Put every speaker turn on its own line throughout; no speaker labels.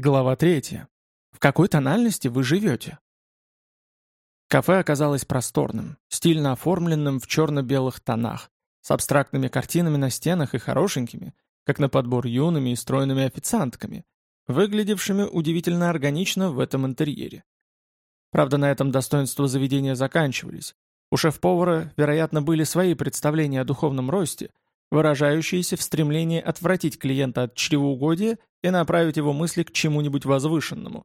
Глава третья. В какой тональности вы живете? Кафе оказалось просторным, стильно оформленным в черно-белых тонах, с абстрактными картинами на стенах и хорошенькими, как на подбор юными и стройными официантками, выглядевшими удивительно органично в этом интерьере. Правда, на этом достоинства заведения заканчивались. У шеф-повара, вероятно, были свои представления о духовном росте, выражающиеся в стремлении отвратить клиента от чревоугодия и направить его мысли к чему-нибудь возвышенному.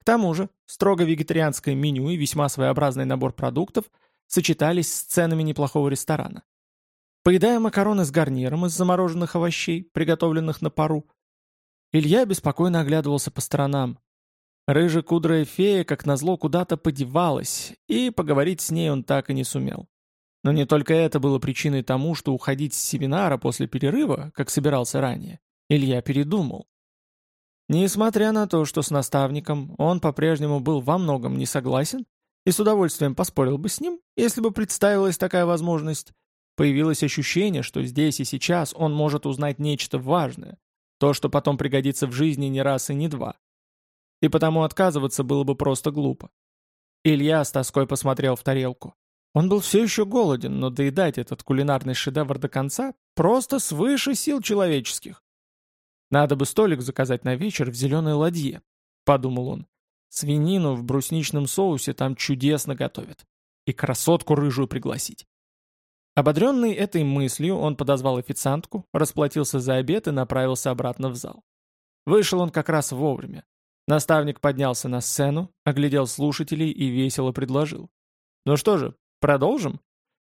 К тому же, строго вегетарианское меню и весьма своеобразный набор продуктов сочетались с ценами неплохого ресторана. Поедая макароны с гарниром из замороженных овощей, приготовленных на пару, Илья беспокойно оглядывался по сторонам. Рыжая-кудрая фея, как назло, куда-то подевалась, и поговорить с ней он так и не сумел. Но не только это было причиной тому, что уходить с семинара после перерыва, как собирался ранее, Илья передумал. Несмотря на то, что с наставником он по-прежнему был во многом не согласен и с удовольствием поспорил бы с ним, если бы представилась такая возможность, появилось ощущение, что здесь и сейчас он может узнать нечто важное, то, что потом пригодится в жизни не раз и не два. И потому отказываться было бы просто глупо. Илья с тоской посмотрел в тарелку. Он был все еще голоден, но доедать этот кулинарный шедевр до конца просто свыше сил человеческих. Надо бы столик заказать на вечер в зеленой ладье, подумал он. Свинину в брусничном соусе там чудесно готовят. И красотку рыжую пригласить. Ободренный этой мыслью, он подозвал официантку, расплатился за обед и направился обратно в зал. Вышел он как раз вовремя. Наставник поднялся на сцену, оглядел слушателей и весело предложил. «Ну что же, продолжим?»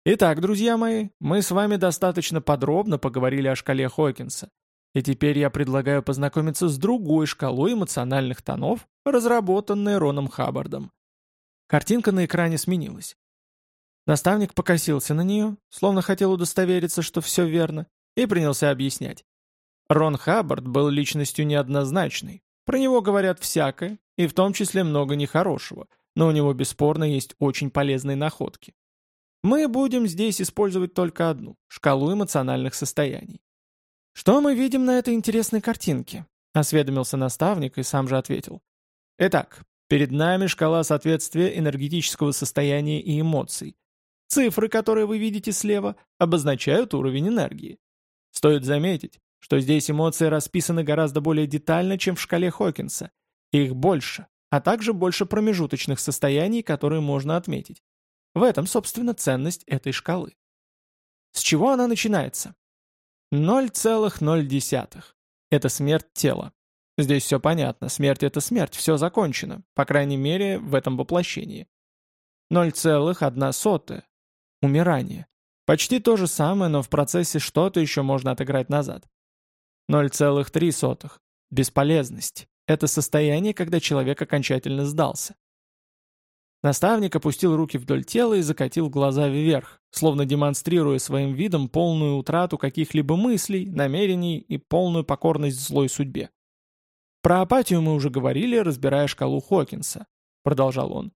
Итак, друзья мои, мы с вами достаточно подробно поговорили о шкале Хокинса. И теперь я предлагаю познакомиться с другой шкалой эмоциональных тонов, разработанной Роном Хаббардом. Картинка на экране сменилась. Наставник покосился на нее, словно хотел удостовериться, что все верно, и принялся объяснять. Рон Хаббард был личностью неоднозначной. Про него говорят всякое, и в том числе много нехорошего, но у него бесспорно есть очень полезные находки. Мы будем здесь использовать только одну – шкалу эмоциональных состояний. «Что мы видим на этой интересной картинке?» — осведомился наставник и сам же ответил. «Итак, перед нами шкала соответствия энергетического состояния и эмоций. Цифры, которые вы видите слева, обозначают уровень энергии. Стоит заметить, что здесь эмоции расписаны гораздо более детально, чем в шкале Хокинса. Их больше, а также больше промежуточных состояний, которые можно отметить. В этом, собственно, ценность этой шкалы. С чего она начинается? 0,0. Это смерть тела. Здесь все понятно, смерть — это смерть, все закончено, по крайней мере, в этом воплощении. 0,1. Умирание. Почти то же самое, но в процессе что-то еще можно отыграть назад. 0,3. Бесполезность. Это состояние, когда человек окончательно сдался. Наставник опустил руки вдоль тела и закатил глаза вверх, словно демонстрируя своим видом полную утрату каких-либо мыслей, намерений и полную покорность злой судьбе. «Про апатию мы уже говорили, разбирая шкалу Хокинса», — продолжал он.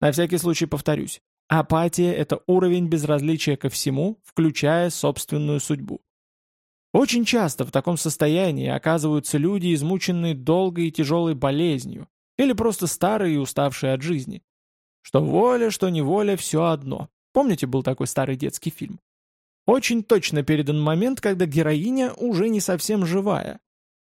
«На всякий случай повторюсь. Апатия — это уровень безразличия ко всему, включая собственную судьбу. Очень часто в таком состоянии оказываются люди, измученные долгой и тяжелой болезнью, или просто старые и уставшие от жизни. Что воля, что неволя, все одно. Помните, был такой старый детский фильм? Очень точно передан момент, когда героиня уже не совсем живая.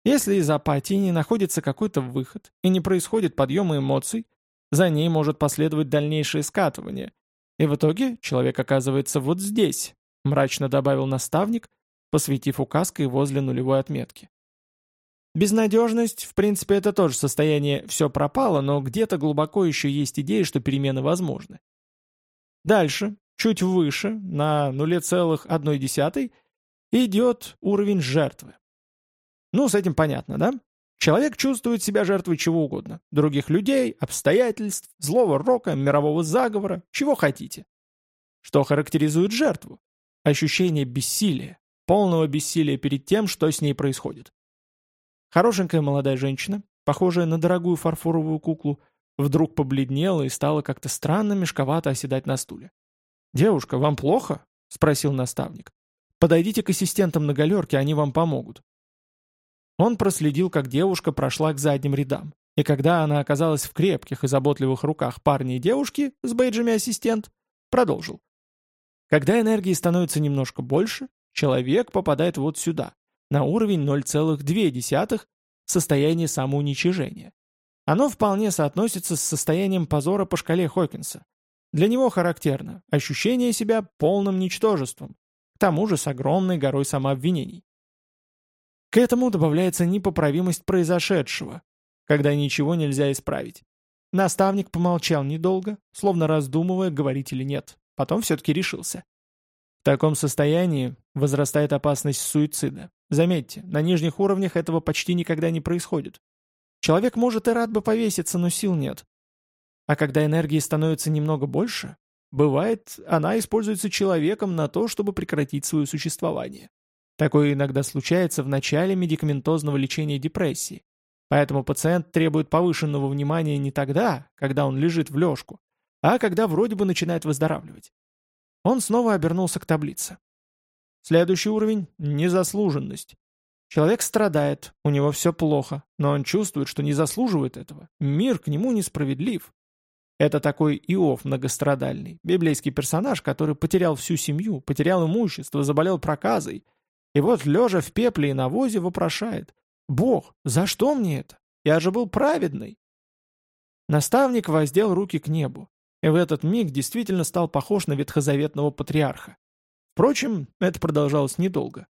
Если из апатии не находится какой-то выход и не происходит подъема эмоций, за ней может последовать дальнейшее скатывание. И в итоге человек оказывается вот здесь, мрачно добавил наставник, посветив указкой возле нулевой отметки. Безнадежность, в принципе, это тоже состояние «все пропало», но где-то глубоко еще есть идея, что перемены возможны. Дальше, чуть выше, на 0,1, идет уровень жертвы. Ну, с этим понятно, да? Человек чувствует себя жертвой чего угодно. Других людей, обстоятельств, злого рока, мирового заговора, чего хотите. Что характеризует жертву? Ощущение бессилия, полного бессилия перед тем, что с ней происходит. Хорошенькая молодая женщина, похожая на дорогую фарфоровую куклу, вдруг побледнела и стала как-то странно мешковато оседать на стуле. «Девушка, вам плохо?» — спросил наставник. «Подойдите к ассистентам на галерке, они вам помогут». Он проследил, как девушка прошла к задним рядам. И когда она оказалась в крепких и заботливых руках парня и девушки с бейджами ассистент, продолжил. Когда энергии становится немножко больше, человек попадает вот сюда, на уровень 0,2 состояние самоуничижения. Оно вполне соотносится с состоянием позора по шкале Хокинса. Для него характерно ощущение себя полным ничтожеством, к тому же с огромной горой самообвинений. К этому добавляется непоправимость произошедшего, когда ничего нельзя исправить. Наставник помолчал недолго, словно раздумывая, говорить или нет. Потом все-таки решился. В таком состоянии возрастает опасность суицида. Заметьте, на нижних уровнях этого почти никогда не происходит. Человек может и рад бы повеситься, но сил нет. А когда энергии становится немного больше, бывает, она используется человеком на то, чтобы прекратить свое существование. Такое иногда случается в начале медикаментозного лечения депрессии. Поэтому пациент требует повышенного внимания не тогда, когда он лежит в лёжку, а когда вроде бы начинает выздоравливать. Он снова обернулся к таблице. Следующий уровень – незаслуженность. Человек страдает, у него все плохо, но он чувствует, что не заслуживает этого. Мир к нему несправедлив. Это такой Иов многострадальный, библейский персонаж, который потерял всю семью, потерял имущество, заболел проказой. И вот, лежа в пепле и навозе, вопрошает «Бог, за что мне это? Я же был праведный!» Наставник воздел руки к небу, и в этот миг действительно стал похож на ветхозаветного патриарха. Впрочем, это продолжалось недолго.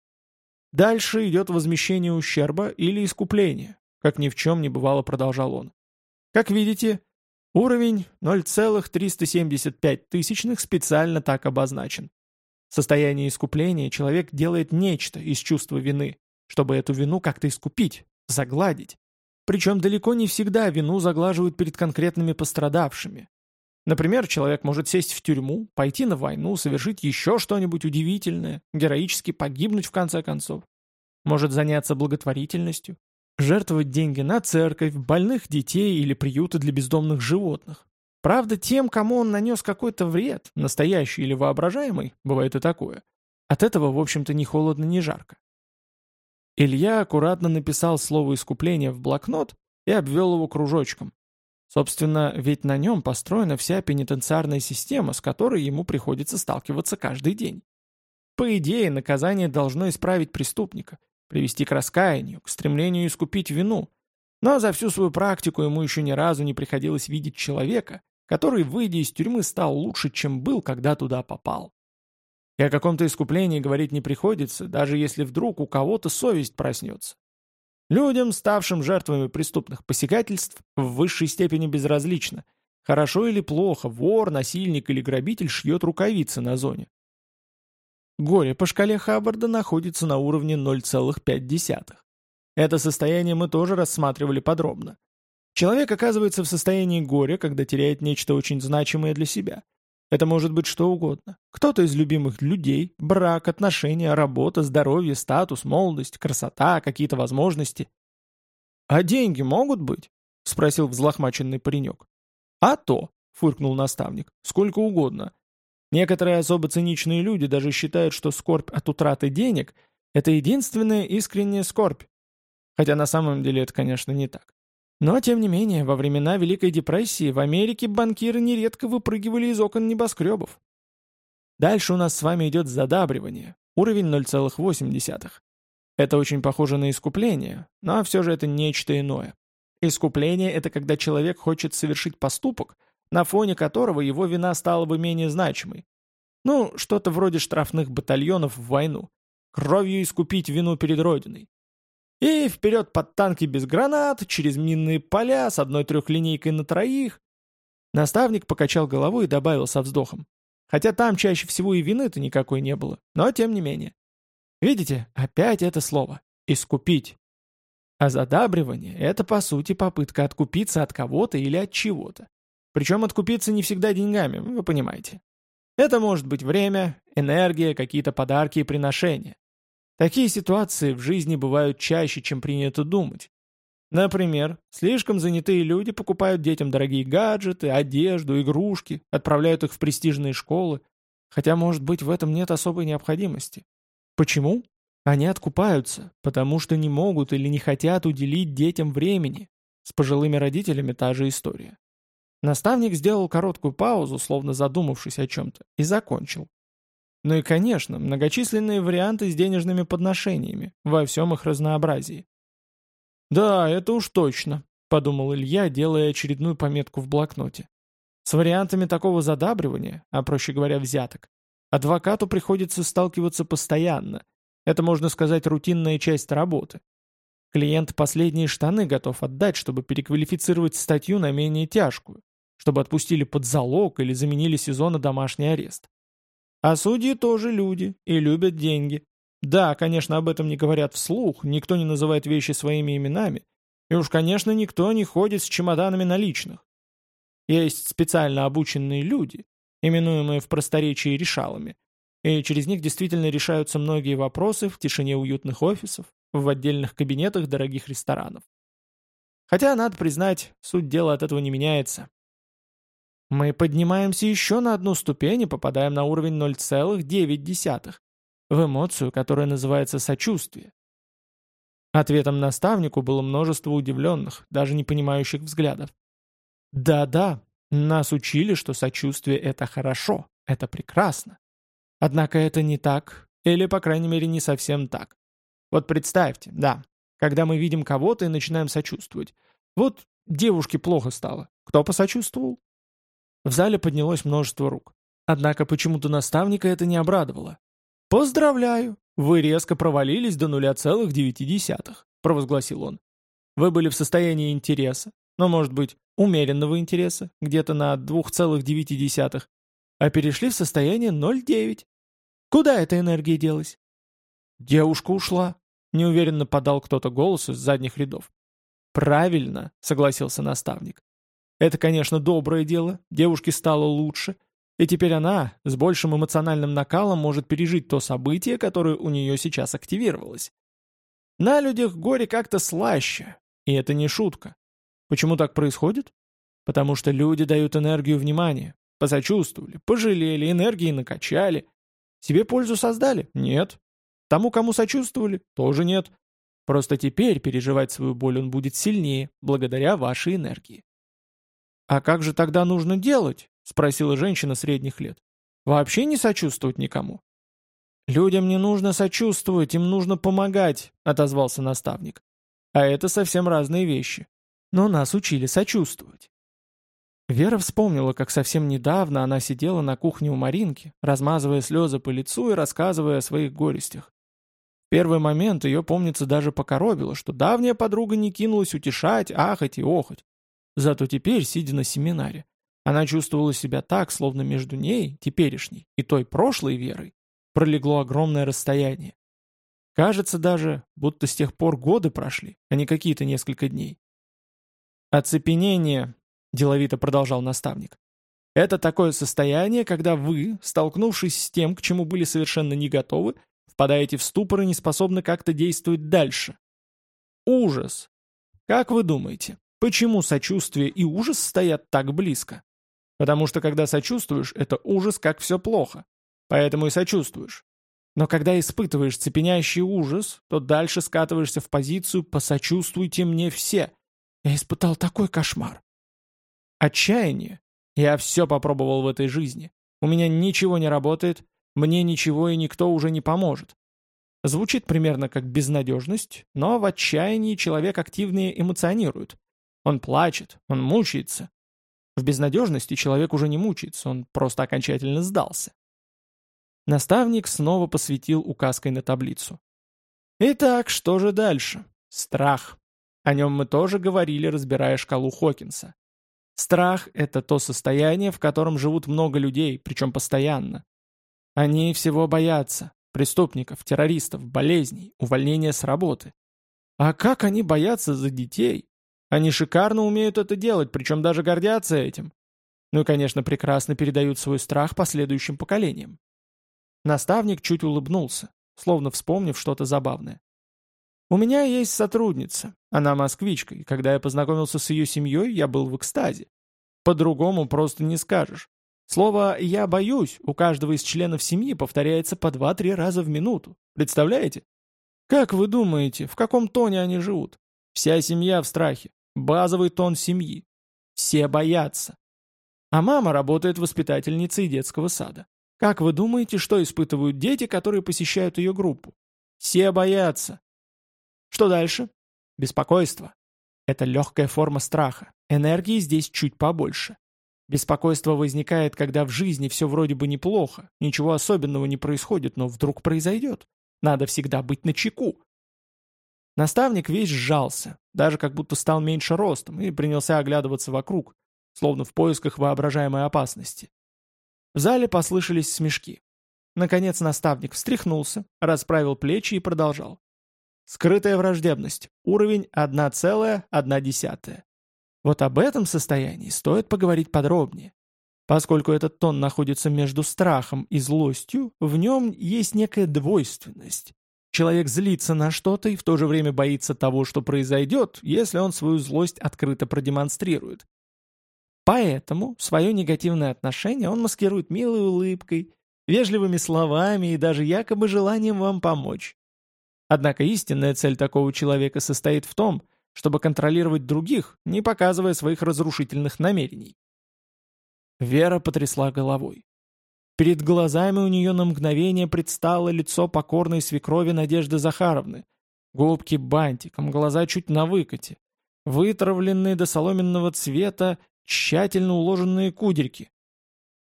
Дальше идет возмещение ущерба или искупление, как ни в чем не бывало, продолжал он. Как видите, уровень 0,375 тысячных специально так обозначен. В состоянии искупления человек делает нечто из чувства вины, чтобы эту вину как-то искупить, загладить. Причем далеко не всегда вину заглаживают перед конкретными пострадавшими. Например, человек может сесть в тюрьму, пойти на войну, совершить еще что-нибудь удивительное, героически погибнуть в конце концов. Может заняться благотворительностью, жертвовать деньги на церковь, больных детей или приюты для бездомных животных. Правда, тем, кому он нанес какой-то вред, настоящий или воображаемый, бывает и такое, от этого, в общем-то, ни холодно, ни жарко. Илья аккуратно написал слово искупления в блокнот и обвел его кружочком. Собственно, ведь на нем построена вся пенитенциарная система, с которой ему приходится сталкиваться каждый день. По идее, наказание должно исправить преступника, привести к раскаянию, к стремлению искупить вину. Но за всю свою практику ему еще ни разу не приходилось видеть человека, который, выйдя из тюрьмы, стал лучше, чем был, когда туда попал. И о каком-то искуплении говорить не приходится, даже если вдруг у кого-то совесть проснется. Людям, ставшим жертвами преступных посягательств, в высшей степени безразлично, хорошо или плохо вор, насильник или грабитель шьет рукавицы на зоне. Горе по шкале Хаббарда находится на уровне 0,5. Это состояние мы тоже рассматривали подробно. Человек оказывается в состоянии горя, когда теряет нечто очень значимое для себя – это может быть что угодно. Кто-то из любимых людей, брак, отношения, работа, здоровье, статус, молодость, красота, какие-то возможности. «А деньги могут быть?» — спросил взлохмаченный паренек. «А то», — фыркнул наставник, — «сколько угодно. Некоторые особо циничные люди даже считают, что скорбь от утраты денег — это единственная искренняя скорбь. Хотя на самом деле это, конечно, не так. Но, тем не менее, во времена Великой депрессии в Америке банкиры нередко выпрыгивали из окон небоскребов. Дальше у нас с вами идет задабривание, уровень 0,8. Это очень похоже на искупление, но все же это нечто иное. Искупление — это когда человек хочет совершить поступок, на фоне которого его вина стала бы менее значимой. Ну, что-то вроде штрафных батальонов в войну. Кровью искупить вину перед Родиной. И вперед под танки без гранат, через минные поля, с одной трехлинейкой на троих. Наставник покачал головой и добавил со вздохом. Хотя там чаще всего и вины-то никакой не было, но тем не менее. Видите, опять это слово «искупить». А задабривание — это, по сути, попытка откупиться от кого-то или от чего-то. Причем откупиться не всегда деньгами, вы понимаете. Это может быть время, энергия, какие-то подарки и приношения. Такие ситуации в жизни бывают чаще, чем принято думать. Например, слишком занятые люди покупают детям дорогие гаджеты, одежду, игрушки, отправляют их в престижные школы, хотя, может быть, в этом нет особой необходимости. Почему? Они откупаются, потому что не могут или не хотят уделить детям времени. С пожилыми родителями та же история. Наставник сделал короткую паузу, словно задумавшись о чем-то, и закончил. Ну и, конечно, многочисленные варианты с денежными подношениями, во всем их разнообразии. «Да, это уж точно», — подумал Илья, делая очередную пометку в блокноте. С вариантами такого задабривания, а проще говоря, взяток, адвокату приходится сталкиваться постоянно. Это, можно сказать, рутинная часть работы. Клиент последние штаны готов отдать, чтобы переквалифицировать статью на менее тяжкую, чтобы отпустили под залог или заменили сезон на домашний арест. А судьи тоже люди и любят деньги. Да, конечно, об этом не говорят вслух, никто не называет вещи своими именами, и уж, конечно, никто не ходит с чемоданами наличных. Есть специально обученные люди, именуемые в просторечии решалами, и через них действительно решаются многие вопросы в тишине уютных офисов, в отдельных кабинетах дорогих ресторанов. Хотя, надо признать, суть дела от этого не меняется. Мы поднимаемся еще на одну ступень и попадаем на уровень 0,9, в эмоцию, которая называется сочувствие. Ответом наставнику было множество удивленных, даже не понимающих взглядов. Да-да, нас учили, что сочувствие — это хорошо, это прекрасно. Однако это не так, или, по крайней мере, не совсем так. Вот представьте, да, когда мы видим кого-то и начинаем сочувствовать. Вот девушке плохо стало. Кто посочувствовал? В зале поднялось множество рук. Однако почему-то наставника это не обрадовало. «Поздравляю! Вы резко провалились до 0,9», — провозгласил он. «Вы были в состоянии интереса, но, может быть, умеренного интереса, где-то на 2,9, а перешли в состояние 0,9. Куда эта энергия делась? Девушка ушла. Неуверенно подал кто-то голос из задних рядов. Правильно, согласился наставник. Это, конечно, доброе дело, девушке стало лучше, и теперь она с большим эмоциональным накалом может пережить то событие, которое у нее сейчас активировалось. На людях горе как-то слаще, и это не шутка. Почему так происходит? Потому что люди дают энергию внимания. Посочувствовали, пожалели, энергии накачали. Себе пользу создали? Нет. Тому, кому сочувствовали? Тоже нет. Просто теперь переживать свою боль он будет сильнее, благодаря вашей энергии. «А как же тогда нужно делать?» — спросила женщина средних лет. «Вообще не сочувствовать никому?» «Людям не нужно сочувствовать, им нужно помогать», — отозвался наставник. «А это совсем разные вещи но нас учили сочувствовать. Вера вспомнила, как совсем недавно она сидела на кухне у Маринки, размазывая слезы по лицу и рассказывая о своих горестях. В первый момент ее, помнится, даже покоробило, что давняя подруга не кинулась утешать, ахать и охать. Зато теперь, сидя на семинаре, она чувствовала себя так, словно между ней, теперешней, и той прошлой Верой, пролегло огромное расстояние. Кажется даже, будто с тех пор годы прошли, а не какие-то несколько дней. «Оцепенение», — деловито продолжал наставник. «Это такое состояние, когда вы, столкнувшись с тем, к чему были совершенно не готовы, впадаете в ступор и не способны как-то действовать дальше. Ужас. Как вы думаете, почему сочувствие и ужас стоят так близко? Потому что когда сочувствуешь, это ужас, как все плохо. Поэтому и сочувствуешь. Но когда испытываешь цепенящий ужас, то дальше скатываешься в позицию «посочувствуйте мне все», я испытал такой кошмар. Отчаяние. Я все попробовал в этой жизни. У меня ничего не работает, мне ничего и никто уже не поможет. Звучит примерно как безнадежность, но в отчаянии человек активнее эмоционирует. Он плачет, он мучается. В безнадежности человек уже не мучается, он просто окончательно сдался. Наставник снова посветил указкой на таблицу. Итак, что же дальше? Страх. О нем мы тоже говорили, разбирая шкалу Хокинса. Страх — это то состояние, в котором живут много людей, причем постоянно. Они всего боятся. Преступников, террористов, болезней, увольнения с работы. А как они боятся за детей? Они шикарно умеют это делать, причем даже гордятся этим. Ну и, конечно, прекрасно передают свой страх последующим поколениям. Наставник чуть улыбнулся, словно вспомнив что-то забавное. У меня есть сотрудница. Она москвичка, и когда я познакомился с ее семьей, я был в экстазе. По-другому просто не скажешь. Слово «я боюсь» у каждого из членов семьи повторяется по два-три раза в минуту. Представляете? Как вы думаете, в каком тоне они живут? Вся семья в страхе. Базовый тон семьи. Все боятся. А мама работает воспитательницей детского сада. Как вы думаете, что испытывают дети, которые посещают ее группу? Все боятся. Что дальше? Беспокойство. Это легкая форма страха. Энергии здесь чуть побольше. Беспокойство возникает, когда в жизни все вроде бы неплохо, ничего особенного не происходит, но вдруг произойдет. Надо всегда быть начеку. Наставник весь сжался, даже как будто стал меньше ростом, и принялся оглядываться вокруг, словно в поисках воображаемой опасности. В зале послышались смешки. Наконец наставник встряхнулся, расправил плечи и продолжал. Скрытая враждебность. Уровень 1,1. Вот об этом состоянии стоит поговорить подробнее. Поскольку этот тон находится между страхом и злостью, в нем есть некая двойственность. Человек злится на что-то и в то же время боится того, что произойдет, если он свою злость открыто продемонстрирует. Поэтому свое негативное отношение он маскирует милой улыбкой, вежливыми словами и даже якобы желанием вам помочь. Однако истинная цель такого человека состоит в том, чтобы контролировать других, не показывая своих разрушительных намерений. Вера потрясла головой. Перед глазами у нее на мгновение предстало лицо покорной свекрови Надежды Захаровны. Губки бантиком, глаза чуть на выкате. Вытравленные до соломенного цвета, тщательно уложенные кудельки.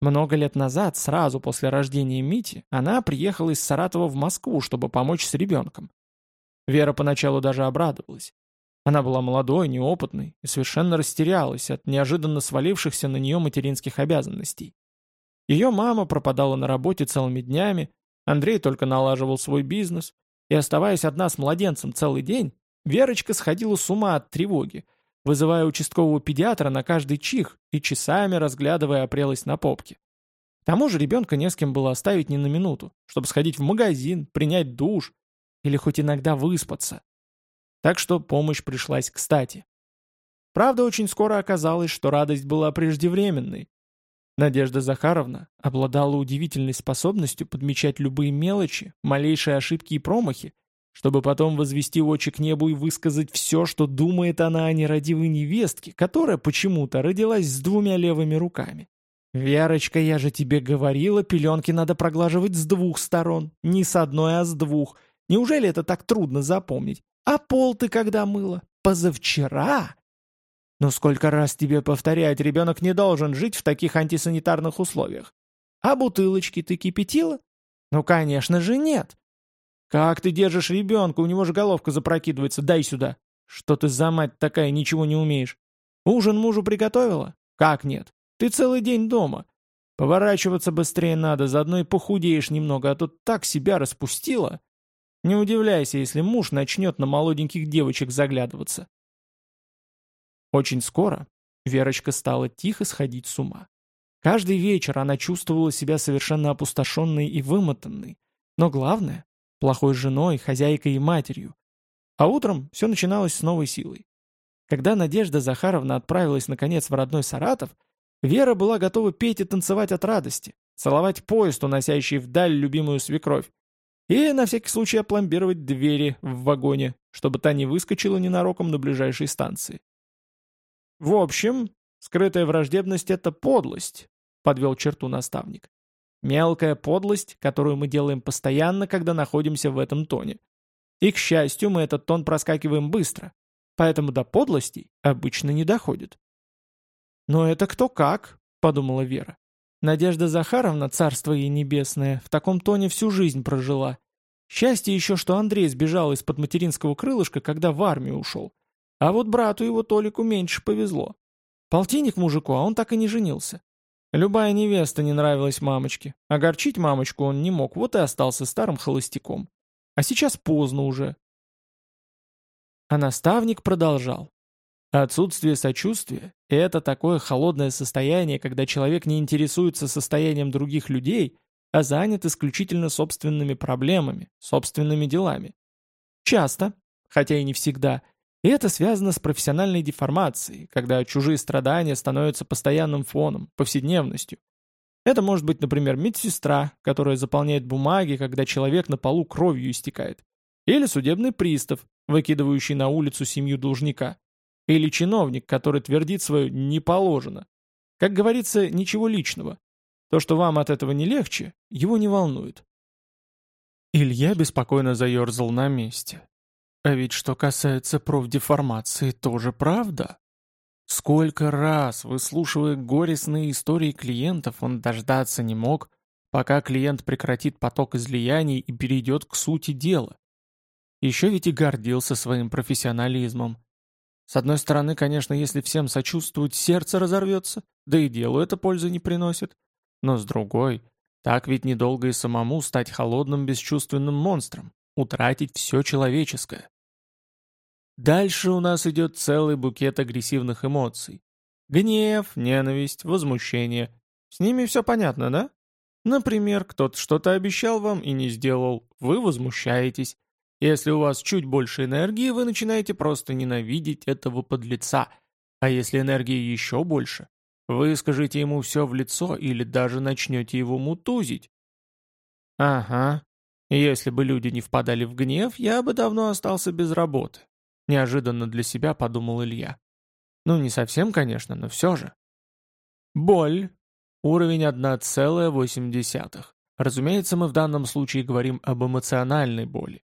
Много лет назад, сразу после рождения Мити, она приехала из Саратова в Москву, чтобы помочь с ребенком. Вера поначалу даже обрадовалась. Она была молодой, неопытной и совершенно растерялась от неожиданно свалившихся на нее материнских обязанностей. Ее мама пропадала на работе целыми днями, Андрей только налаживал свой бизнес, и оставаясь одна с младенцем целый день, Верочка сходила с ума от тревоги, вызывая участкового педиатра на каждый чих и часами разглядывая опрелость на попке. К тому же ребенка не с кем было оставить ни на минуту, чтобы сходить в магазин, принять душ или хоть иногда выспаться. Так что помощь пришлась кстати. Правда, очень скоро оказалось, что радость была преждевременной. Надежда Захаровна обладала удивительной способностью подмечать любые мелочи, малейшие ошибки и промахи, чтобы потом возвести очи к небу и высказать все, что думает она о нерадивой невестке, которая почему-то родилась с двумя левыми руками. «Верочка, я же тебе говорила, пеленки надо проглаживать с двух сторон, не с одной, а с двух. Неужели это так трудно запомнить? А пол ты когда мыла? Позавчера? Но сколько раз тебе повторять, ребенок не должен жить в таких антисанитарных условиях. А бутылочки ты кипятила? Ну, конечно же, нет. Как ты держишь ребенка, у него же головка запрокидывается, дай сюда. Что ты за мать такая, ничего не умеешь? Ужин мужу приготовила? Как нет? Ты целый день дома. Поворачиваться быстрее надо, заодно и похудеешь немного, а то так себя распустила. Не удивляйся, если муж начнет на молоденьких девочек заглядываться. Очень скоро Верочка стала тихо сходить с ума. Каждый вечер она чувствовала себя совершенно опустошенной и вымотанной. Но главное – плохой женой, хозяйкой и матерью. А утром все начиналось с новой силой. Когда Надежда Захаровна отправилась наконец в родной Саратов, Вера была готова петь и танцевать от радости, целовать поезд, уносящий вдаль любимую свекровь, и на всякий случай опломбировать двери в вагоне, чтобы та не выскочила ненароком на ближайшей станции. «В общем, скрытая враждебность — это подлость», — подвел черту наставник. «Мелкая подлость, которую мы делаем постоянно, когда находимся в этом тоне. И, к счастью, мы этот тон проскакиваем быстро, поэтому до подлостей обычно не доходит». «Но это кто как», — подумала Вера. Надежда Захаровна, царство ей небесное, в таком тоне всю жизнь прожила. Счастье еще, что Андрей сбежал из-под материнского крылышка, когда в армию ушел. А вот брату его Толику меньше повезло. Полтинник мужику, а он так и не женился. Любая невеста не нравилась мамочке. Огорчить мамочку он не мог, вот и остался старым холостяком. А сейчас поздно уже. А наставник продолжал. Отсутствие сочувствия – это такое холодное состояние, когда человек не интересуется состоянием других людей, а занят исключительно собственными проблемами, собственными делами. Часто, хотя и не всегда, и это связано с профессиональной деформацией, когда чужие страдания становятся постоянным фоном, повседневностью. Это может быть, например, медсестра, которая заполняет бумаги, когда человек на полу кровью истекает. Или судебный пристав, выкидывающий на улицу семью должника. Или чиновник, который твердит свое «не положено». Как говорится, ничего личного. То, что вам от этого не легче, его не волнует. Илья беспокойно заерзал на месте. А ведь что касается профдеформации, тоже правда. Сколько раз, выслушивая горестные истории клиентов, он дождаться не мог, пока клиент прекратит поток излияний и перейдет к сути дела. Еще ведь и гордился своим профессионализмом. С одной стороны, конечно, если всем сочувствовать, сердце разорвется, да и делу это пользы не приносит. Но с другой, так ведь недолго и самому стать холодным бесчувственным монстром, утратить все человеческое. Дальше у нас идет целый букет агрессивных эмоций. Гнев, ненависть, возмущение. С ними все понятно, да? Например, кто-то что-то обещал вам и не сделал, вы возмущаетесь. Если у вас чуть больше энергии, вы начинаете просто ненавидеть этого подлеца. А если энергии еще больше, вы скажете ему все в лицо или даже начнете его мутузить. Ага. Если бы люди не впадали в гнев, я бы давно остался без работы. Неожиданно для себя подумал Илья. Ну, не совсем, конечно, но все же. Боль. Уровень 1,8. Разумеется, мы в данном случае говорим об эмоциональной боли.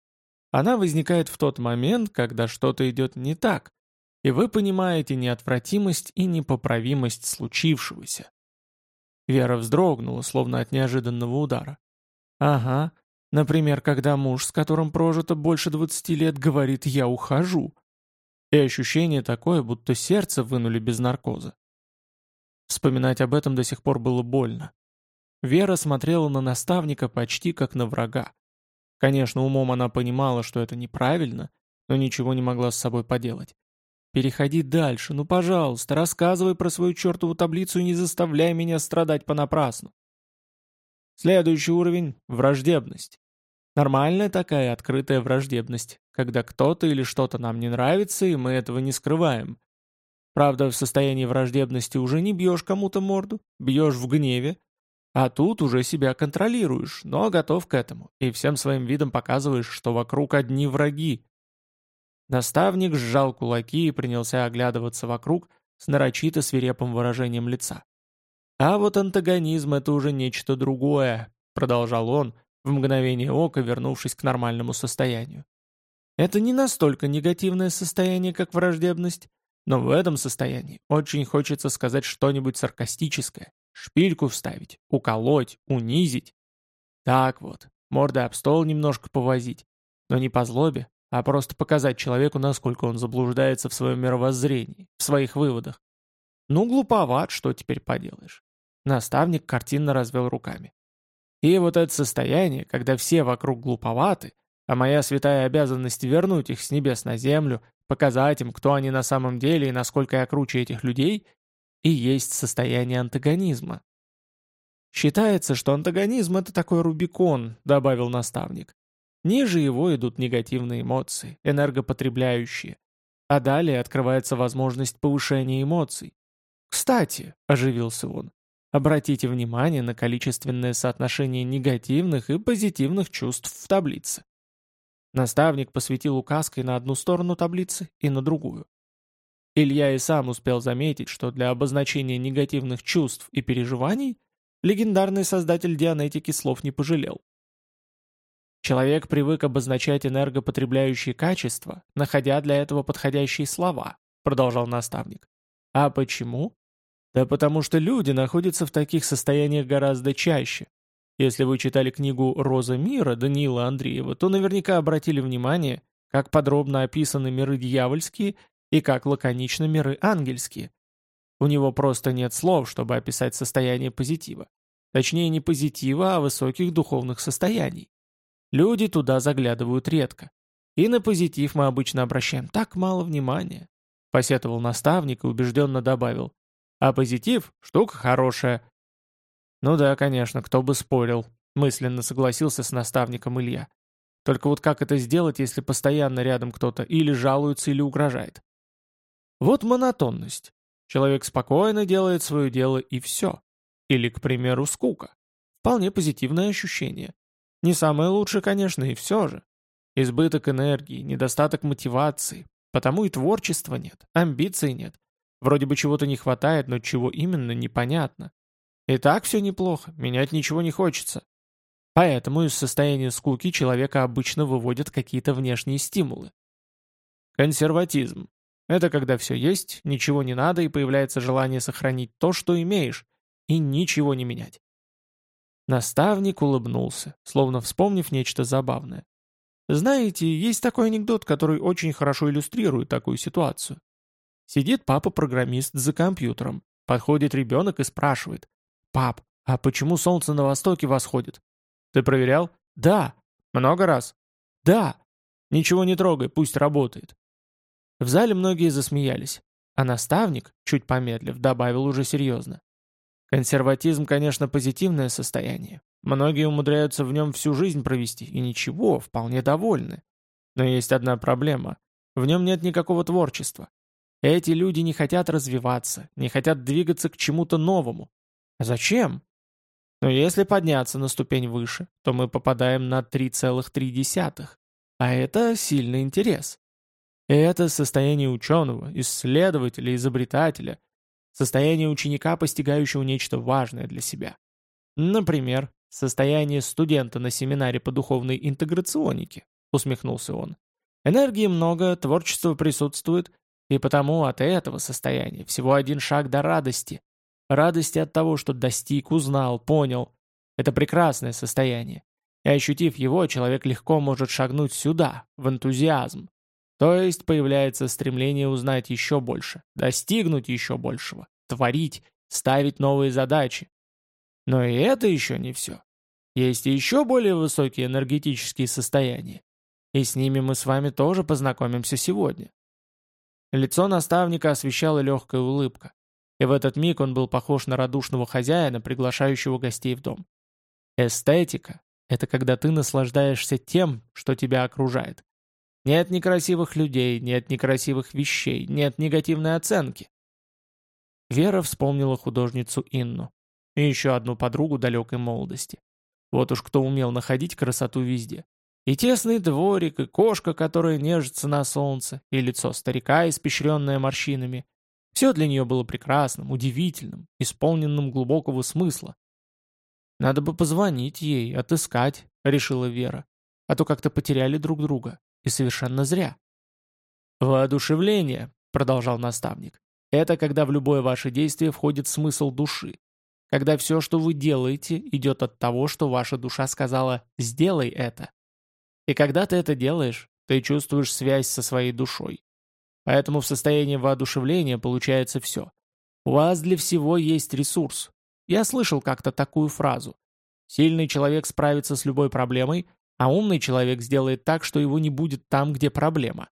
Она возникает в тот момент, когда что-то идет не так, и вы понимаете неотвратимость и непоправимость случившегося. Вера вздрогнула, словно от неожиданного удара. Ага, например, когда муж, с которым прожито больше 20 лет, говорит «я ухожу», и ощущение такое, будто сердце вынули без наркоза. Вспоминать об этом до сих пор было больно. Вера смотрела на наставника почти как на врага. Конечно, умом она понимала, что это неправильно, но ничего не могла с собой поделать. Переходи дальше, ну пожалуйста, рассказывай про свою чертову таблицу и не заставляй меня страдать понапрасну. Следующий уровень — враждебность. Нормальная такая открытая враждебность, когда кто-то или что-то нам не нравится, и мы этого не скрываем. Правда, в состоянии враждебности уже не бьешь кому-то морду, бьешь в гневе, а тут уже себя контролируешь, но готов к этому, и всем своим видом показываешь, что вокруг одни враги, Наставник сжал кулаки и принялся оглядываться вокруг с нарочито свирепым выражением лица. «А вот антагонизм — это уже нечто другое», — продолжал он, в мгновение ока вернувшись к нормальному состоянию. «Это не настолько негативное состояние, как враждебность, но в этом состоянии очень хочется сказать что-нибудь саркастическое, шпильку вставить, уколоть, унизить. Так вот, мордой об стол немножко повозить, но не по злобе, а просто показать человеку, насколько он заблуждается в своем мировоззрении, в своих выводах. Ну, глуповат, что теперь поделаешь. Наставник картинно развел руками. И вот это состояние, когда все вокруг глуповаты, а моя святая обязанность вернуть их с небес на землю, показать им, кто они на самом деле и насколько я круче этих людей, и есть состояние антагонизма. Считается, что антагонизм — это такой Рубикон, добавил наставник. Ниже его идут негативные эмоции, энергопотребляющие. А далее открывается возможность повышения эмоций. «Кстати», — оживился он, — «обратите внимание на количественное соотношение негативных и позитивных чувств в таблице». Наставник посветил указкой на одну сторону таблицы и на другую. Илья и сам успел заметить, что для обозначения негативных чувств и переживаний легендарный создатель дианетики слов не пожалел. Человек привык обозначать энергопотребляющие качества, находя для этого подходящие слова, продолжал наставник. А почему? Да потому что люди находятся в таких состояниях гораздо чаще. Если вы читали книгу «Роза мира» Даниила Андреева, то наверняка обратили внимание, как подробно описаны миры дьявольские и как лаконично миры ангельские. У него просто нет слов, чтобы описать состояние позитива. Точнее, не позитива, а высоких духовных состояний. Люди туда заглядывают редко. И на позитив мы обычно обращаем так мало внимания. Посетовал наставник и убежденно добавил. А позитив – штука хорошая. Ну да, конечно, кто бы спорил. Мысленно согласился с наставником Илья. Только вот как это сделать, если постоянно рядом кто-то или жалуется, или угрожает? Вот монотонность. Человек спокойно делает свое дело и все. Или, к примеру, скука. Вполне позитивное ощущение. Не самое лучшее, конечно, и все же. Избыток энергии, недостаток мотивации. Потому и творчества нет, амбиций нет. Вроде бы чего-то не хватает, но чего именно, непонятно. И так все неплохо, менять ничего не хочется. Поэтому из состояния скуки человека обычно выводят какие-то внешние стимулы. Консерватизм. Это когда все есть, ничего не надо и появляется желание сохранить то, что имеешь, и ничего не менять. Наставник улыбнулся, словно вспомнив нечто забавное. Знаете, есть такой анекдот, который очень хорошо иллюстрирует такую ситуацию. Сидит папа-программист за компьютером, подходит ребенок и спрашивает, «Пап, а почему солнце на востоке восходит?» «Ты проверял?» «Да». «Много раз?» «Да». «Ничего не трогай, пусть работает». В зале многие засмеялись, а наставник, чуть помедлив, добавил уже серьезно. Консерватизм, конечно, позитивное состояние. Многие умудряются в нем всю жизнь провести, и ничего, вполне довольны. Но есть одна проблема. В нем нет никакого творчества. Эти люди не хотят развиваться, не хотят двигаться к чему-то новому. Зачем? Но если подняться на ступень выше, то мы попадаем на 3,3. А это сильный интерес. Это состояние ученого, исследователя, изобретателя – Состояние ученика, постигающего нечто важное для себя. Например, состояние студента на семинаре по духовной интеграционике, усмехнулся он. Энергии много, творчество присутствует, и потому от этого состояния всего один шаг до радости. Радости от того, что достиг, узнал, понял. Это прекрасное состояние. И ощутив его, человек легко может шагнуть сюда, в энтузиазм, то есть появляется стремление узнать еще больше, достигнуть еще большего, творить, ставить новые задачи. Но и это еще не все. Есть и еще более высокие энергетические состояния. И с ними мы с вами тоже познакомимся сегодня. Лицо наставника освещала легкая улыбка. И в этот миг он был похож на радушного хозяина, приглашающего гостей в дом. Эстетика — это когда ты наслаждаешься тем, что тебя окружает, нет некрасивых людей, нет некрасивых вещей, нет негативной оценки. Вера вспомнила художницу Инну. И еще одну подругу далекой молодости. Вот уж кто умел находить красоту везде. И тесный дворик, и кошка, которая нежится на солнце, и лицо старика, испещренное морщинами. Все для нее было прекрасным, удивительным, исполненным глубокого смысла. «Надо бы позвонить ей, отыскать», — решила Вера. «А то как-то потеряли друг друга». И совершенно зря. «Воодушевление», — продолжал наставник, — «это когда в любое ваше действие входит смысл души. Когда все, что вы делаете, идет от того, что ваша душа сказала «сделай это». И когда ты это делаешь, ты чувствуешь связь со своей душой. Поэтому в состоянии воодушевления получается все. У вас для всего есть ресурс. Я слышал как-то такую фразу. Сильный человек справится с любой проблемой, а умный человек сделает так, что его не будет там, где проблема.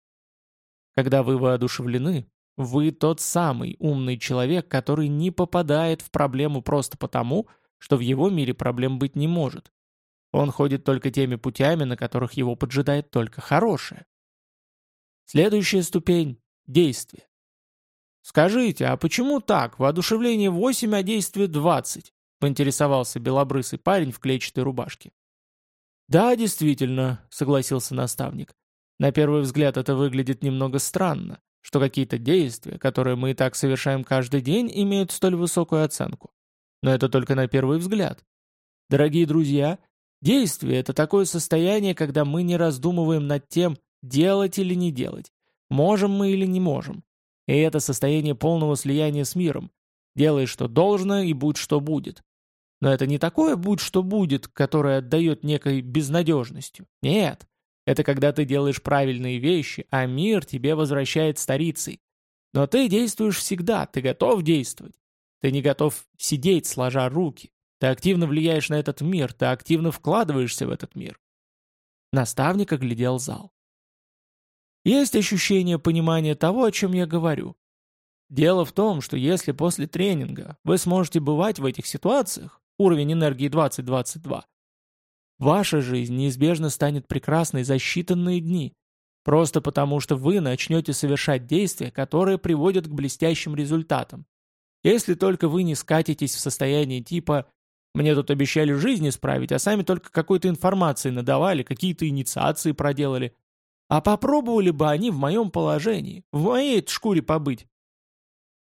Когда вы воодушевлены, вы тот самый умный человек, который не попадает в проблему просто потому, что в его мире проблем быть не может. Он ходит только теми путями, на которых его поджидает только хорошее. Следующая ступень – действие. «Скажите, а почему так? Воодушевление 8, а действие 20?» – поинтересовался белобрысый парень в клетчатой рубашке. «Да, действительно», — согласился наставник. «На первый взгляд это выглядит немного странно, что какие-то действия, которые мы и так совершаем каждый день, имеют столь высокую оценку. Но это только на первый взгляд. Дорогие друзья, действие — это такое состояние, когда мы не раздумываем над тем, делать или не делать, можем мы или не можем. И это состояние полного слияния с миром. Делай, что должно, и будь, что будет. Но это не такое «будь что будет», которое отдает некой безнадежностью. Нет, это когда ты делаешь правильные вещи, а мир тебе возвращает старицей. Но ты действуешь всегда, ты готов действовать. Ты не готов сидеть, сложа руки. Ты активно влияешь на этот мир, ты активно вкладываешься в этот мир. Наставник оглядел зал. Есть ощущение понимания того, о чем я говорю. Дело в том, что если после тренинга вы сможете бывать в этих ситуациях, уровень энергии 2022, ваша жизнь неизбежно станет прекрасной за считанные дни, просто потому что вы начнете совершать действия, которые приводят к блестящим результатам. Если только вы не скатитесь в состояние типа Мне тут обещали жизнь исправить, а сами только какой-то информации надавали, какие-то инициации проделали. А попробовали бы они в моем положении, в моей шкуре побыть.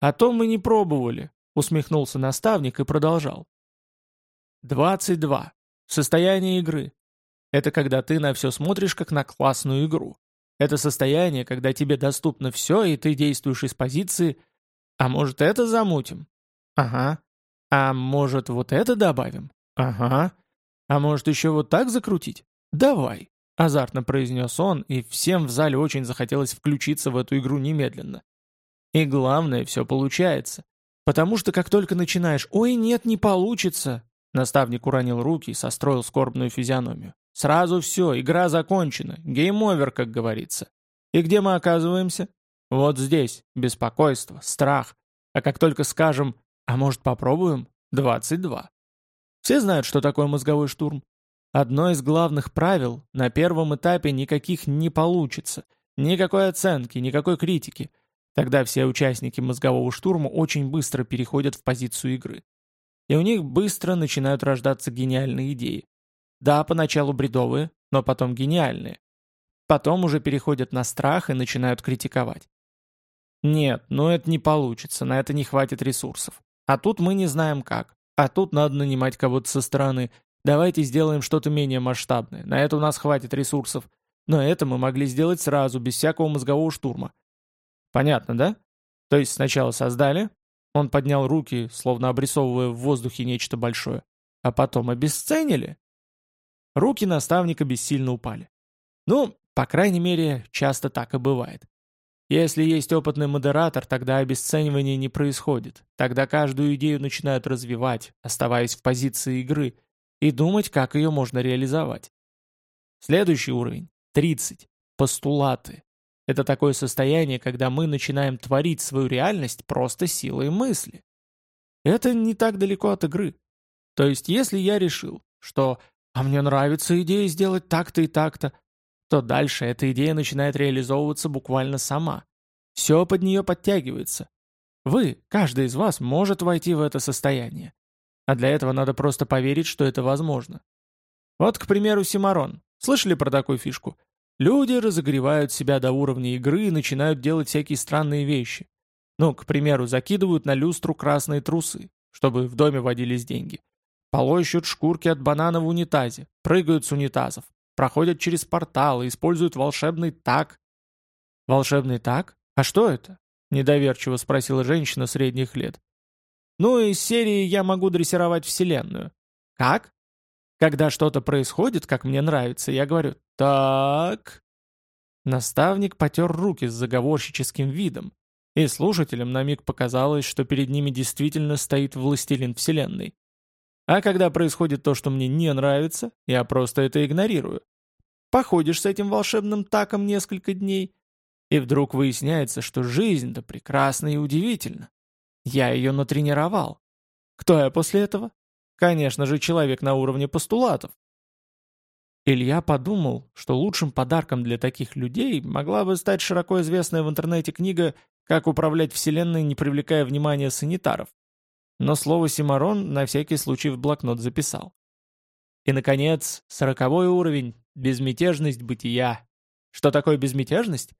А то мы не пробовали, усмехнулся наставник и продолжал. 22. Состояние игры. Это когда ты на все смотришь как на классную игру. Это состояние, когда тебе доступно все, и ты действуешь из позиции «А может, это замутим?» «Ага». «А может, вот это добавим?» «Ага». «А может, еще вот так закрутить?» «Давай». — азартно произнес он, и всем в зале очень захотелось включиться в эту игру немедленно. И главное, все получается. Потому что как только начинаешь «Ой, нет, не получится», наставник уронил руки и состроил скорбную физиономию. «Сразу все, игра закончена, game over, как говорится. И где мы оказываемся? Вот здесь, беспокойство, страх. А как только скажем «А может, попробуем?» 22. Все знают, что такое мозговой штурм. Одно из главных правил – на первом этапе никаких не получится, никакой оценки, никакой критики. Тогда все участники мозгового штурма очень быстро переходят в позицию игры. И у них быстро начинают рождаться гениальные идеи. Да, поначалу бредовые, но потом гениальные. Потом уже переходят на страх и начинают критиковать. Нет, ну это не получится, на это не хватит ресурсов. А тут мы не знаем как. А тут надо нанимать кого-то со стороны, Давайте сделаем что-то менее масштабное. На это у нас хватит ресурсов. Но это мы могли сделать сразу, без всякого мозгового штурма. Понятно, да? То есть сначала создали, он поднял руки, словно обрисовывая в воздухе нечто большое, а потом обесценили. Руки наставника бессильно упали. Ну, по крайней мере, часто так и бывает. Если есть опытный модератор, тогда обесценивание не происходит. Тогда каждую идею начинают развивать, оставаясь в позиции игры, и думать, как ее можно реализовать. Следующий уровень — 30. Постулаты. Это такое состояние, когда мы начинаем творить свою реальность просто силой мысли. Это не так далеко от игры. То есть, если я решил, что «а мне нравится идея сделать так-то и так-то», то дальше эта идея начинает реализовываться буквально сама. Все под нее подтягивается. Вы, каждый из вас, может войти в это состояние. А для этого надо просто поверить, что это возможно. Вот, к примеру, Симарон. Слышали про такую фишку? Люди разогревают себя до уровня игры и начинают делать всякие странные вещи. Ну, к примеру, закидывают на люстру красные трусы, чтобы в доме водились деньги. Полощут шкурки от банана в унитазе, прыгают с унитазов, проходят через порталы, используют волшебный так. Волшебный так? А что это? Недоверчиво спросила женщина средних лет. Ну, из серии «Я могу дрессировать Вселенную». Как? Когда что-то происходит, как мне нравится, я говорю «Так...» Наставник потер руки с заговорщическим видом, и слушателям на миг показалось, что перед ними действительно стоит властелин Вселенной. А когда происходит то, что мне не нравится, я просто это игнорирую. Походишь с этим волшебным таком несколько дней, и вдруг выясняется, что жизнь-то прекрасна и удивительна. Я ее натренировал. Кто я после этого? Конечно же, человек на уровне постулатов. Илья подумал, что лучшим подарком для таких людей могла бы стать широко известная в интернете книга «Как управлять Вселенной, не привлекая внимания санитаров». Но слово «Симарон» на всякий случай в блокнот записал. И, наконец, сороковой уровень – безмятежность бытия. Что такое безмятежность?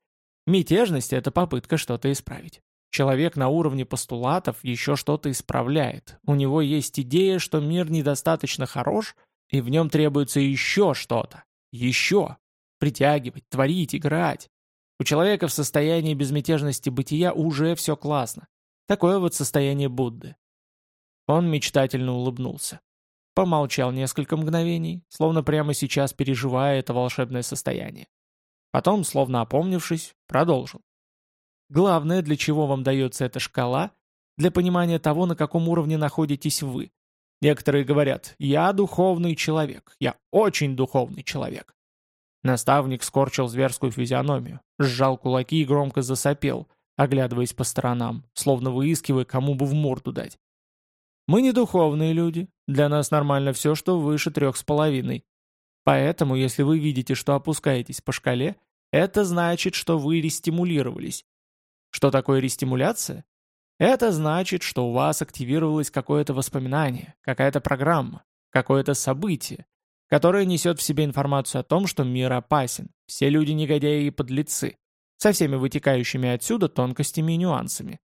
Мятежность – это попытка что-то исправить. Человек на уровне постулатов еще что-то исправляет. У него есть идея, что мир недостаточно хорош, и в нем требуется еще что-то. Еще. Притягивать, творить, играть. У человека в состоянии безмятежности бытия уже все классно. Такое вот состояние Будды. Он мечтательно улыбнулся. Помолчал несколько мгновений, словно прямо сейчас переживая это волшебное состояние. Потом, словно опомнившись, продолжил. Главное, для чего вам дается эта шкала, для понимания того, на каком уровне находитесь вы. Некоторые говорят «я духовный человек, я очень духовный человек». Наставник скорчил зверскую физиономию, сжал кулаки и громко засопел, оглядываясь по сторонам, словно выискивая, кому бы в морду дать. «Мы не духовные люди, для нас нормально все, что выше трех с половиной. Поэтому, если вы видите, что опускаетесь по шкале, это значит, что вы рестимулировались, что такое рестимуляция? Это значит, что у вас активировалось какое-то воспоминание, какая-то программа, какое-то событие, которое несет в себе информацию о том, что мир опасен, все люди негодяи и подлецы, со всеми вытекающими отсюда тонкостями и нюансами.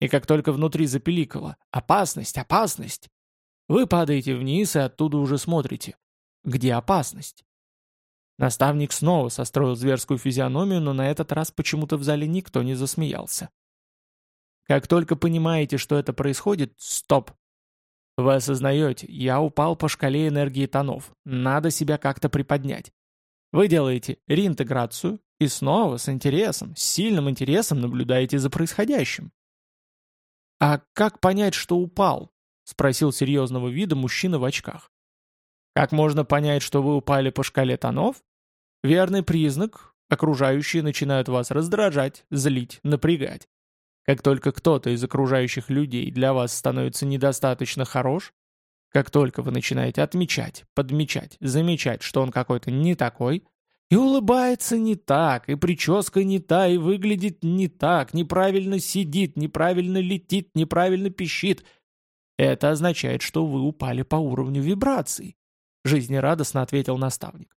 И как только внутри запеликало «Опасность! Опасность!», вы падаете вниз и оттуда уже смотрите. Где опасность? Наставник снова состроил зверскую физиономию, но на этот раз почему-то в зале никто не засмеялся. Как только понимаете, что это происходит, стоп. Вы осознаете, я упал по шкале энергии тонов, надо себя как-то приподнять. Вы делаете реинтеграцию и снова с интересом, с сильным интересом наблюдаете за происходящим. «А как понять, что упал?» — спросил серьезного вида мужчина в очках. «Как можно понять, что вы упали по шкале тонов? Верный признак — окружающие начинают вас раздражать, злить, напрягать. Как только кто-то из окружающих людей для вас становится недостаточно хорош, как только вы начинаете отмечать, подмечать, замечать, что он какой-то не такой, и улыбается не так, и прическа не та, и выглядит не так, неправильно сидит, неправильно летит, неправильно пищит, это означает, что вы упали по уровню вибраций, жизнерадостно ответил наставник.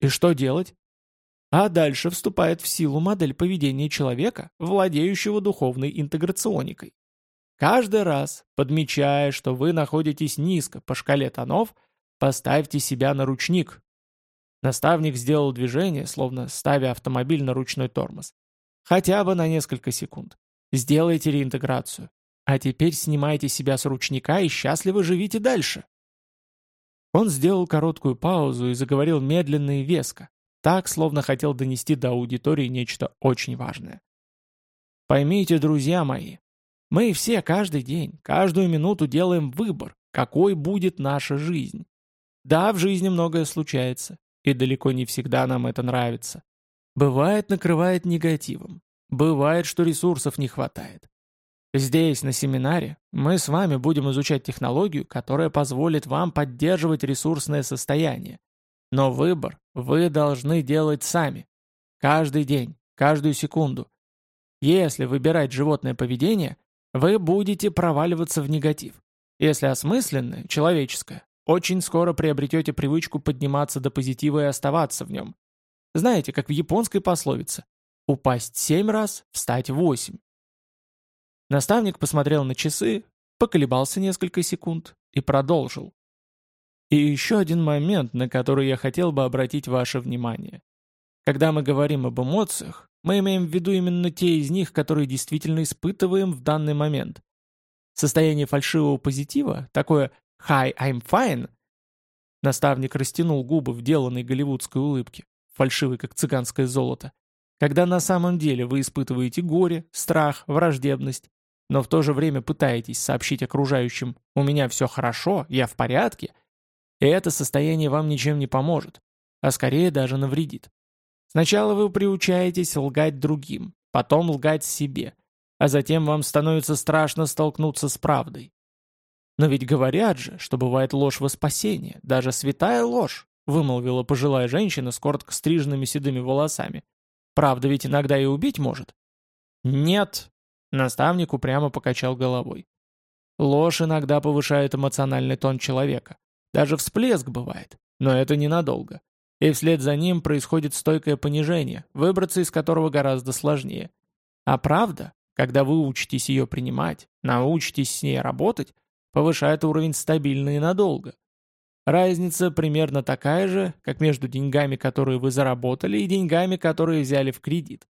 И что делать? А дальше вступает в силу модель поведения человека, владеющего духовной интеграционикой. Каждый раз, подмечая, что вы находитесь низко по шкале тонов, поставьте себя на ручник. Наставник сделал движение, словно ставя автомобиль на ручной тормоз. Хотя бы на несколько секунд. Сделайте реинтеграцию. А теперь снимайте себя с ручника и счастливо живите дальше. Он сделал короткую паузу и заговорил медленно и веско, так, словно хотел донести до аудитории нечто очень важное. Поймите, друзья мои, мы все каждый день, каждую минуту делаем выбор, какой будет наша жизнь. Да, в жизни многое случается, и далеко не всегда нам это нравится. Бывает, накрывает негативом. Бывает, что ресурсов не хватает. Здесь, на семинаре, мы с вами будем изучать технологию, которая позволит вам поддерживать ресурсное состояние, но выбор вы должны делать сами. Каждый день, каждую секунду. Если выбирать животное поведение, вы будете проваливаться в негатив. Если осмысленное, человеческое, очень скоро приобретете привычку подниматься до позитива и оставаться в нем. Знаете, как в японской пословице «упасть семь раз, встать восемь». Наставник посмотрел на часы, поколебался несколько секунд и продолжил. И еще один момент, на который я хотел бы обратить ваше внимание. Когда мы говорим об эмоциях, мы имеем в виду именно те из них, которые действительно испытываем в данный момент. Состояние фальшивого позитива, такое «Hi, I'm fine», наставник растянул губы в деланной голливудской улыбке, фальшивой, как цыганское золото, когда на самом деле вы испытываете горе, страх, враждебность, но в то же время пытаетесь сообщить окружающим «у меня все хорошо, я в порядке», и это состояние вам ничем не поможет, а скорее даже навредит. Сначала вы приучаетесь лгать другим, потом лгать себе, а затем вам становится страшно столкнуться с правдой. Но ведь говорят же, что бывает ложь во спасение, даже святая ложь, вымолвила пожилая женщина с коротко стриженными седыми волосами. Правда ведь иногда и убить может. Нет, наставник упрямо покачал головой. Ложь иногда повышает эмоциональный тон человека, даже всплеск бывает, но это ненадолго. И вслед за ним происходит стойкое понижение, выбраться из которого гораздо сложнее. А правда, когда вы учитесь ее принимать, научитесь с ней работать, повышает уровень стабильно и надолго. Разница примерно такая же, как между деньгами, которые вы заработали, и деньгами, которые взяли в кредит.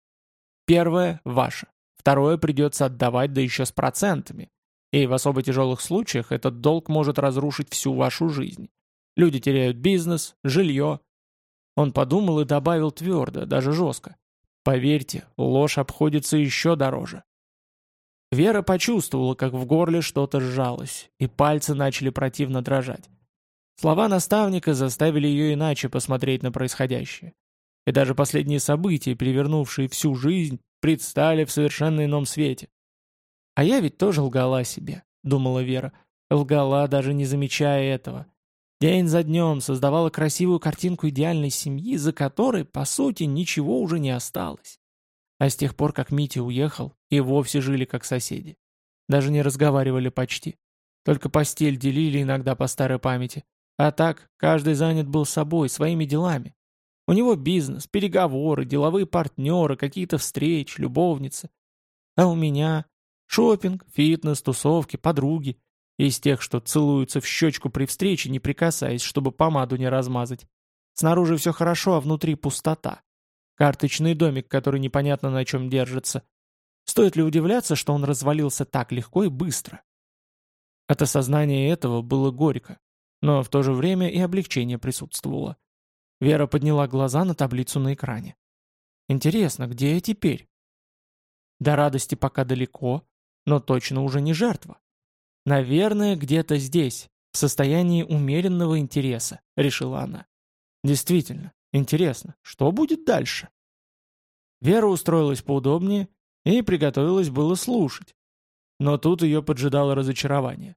Первое – ваше. Второе придется отдавать, да еще с процентами. И в особо тяжелых случаях этот долг может разрушить всю вашу жизнь. Люди теряют бизнес, жилье. Он подумал и добавил твердо, даже жестко. Поверьте, ложь обходится еще дороже. Вера почувствовала, как в горле что-то сжалось, и пальцы начали противно дрожать. Слова наставника заставили ее иначе посмотреть на происходящее. И даже последние события, перевернувшие всю жизнь, предстали в совершенно ином свете. «А я ведь тоже лгала себе», — думала Вера. Лгала, даже не замечая этого. День за днем создавала красивую картинку идеальной семьи, за которой, по сути, ничего уже не осталось. А с тех пор, как Митя уехал, и вовсе жили как соседи. Даже не разговаривали почти. Только постель делили иногда по старой памяти. А так, каждый занят был собой, своими делами. У него бизнес, переговоры, деловые партнеры, какие-то встречи, любовницы. А у меня шопинг, фитнес, тусовки, подруги. Из тех, что целуются в щечку при встрече, не прикасаясь, чтобы помаду не размазать. Снаружи все хорошо, а внутри пустота. Карточный домик, который непонятно на чем держится. Стоит ли удивляться, что он развалился так легко и быстро? От осознания этого было горько, но в то же время и облегчение присутствовало. Вера подняла глаза на таблицу на экране. «Интересно, где я теперь?» До радости пока далеко, но точно уже не жертва. «Наверное, где-то здесь, в состоянии умеренного интереса», — решила она. «Действительно, интересно, что будет дальше?» Вера устроилась поудобнее и приготовилась было слушать. Но тут ее поджидало разочарование.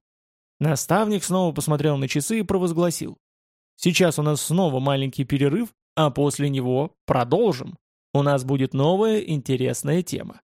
Наставник снова посмотрел на часы и провозгласил. Сейчас у нас снова маленький перерыв, а после него продолжим. У нас будет новая интересная тема.